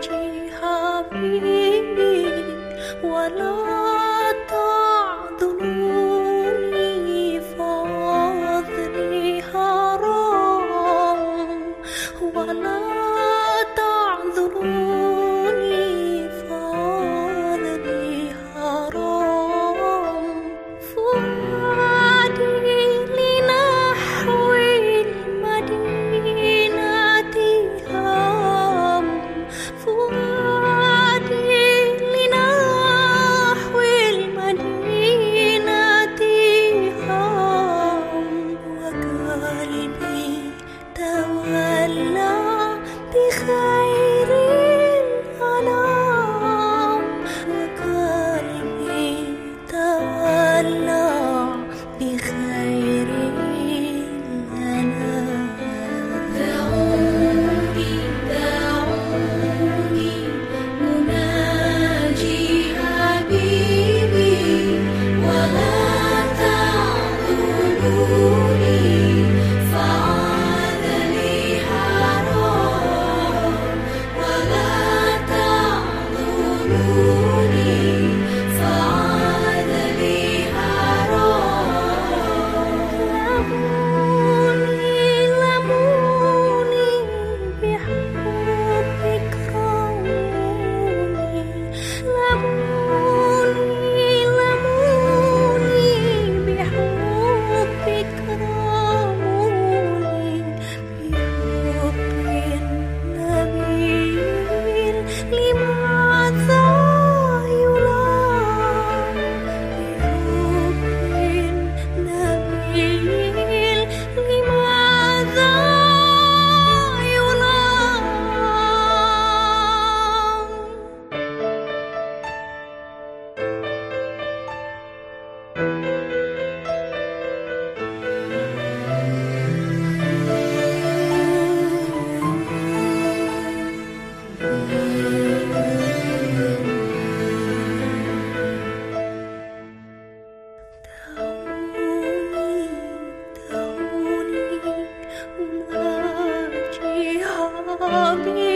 Jehovah, we, we, تتبلى بخير الأنام وقلبي تولى. Hallelujah. of.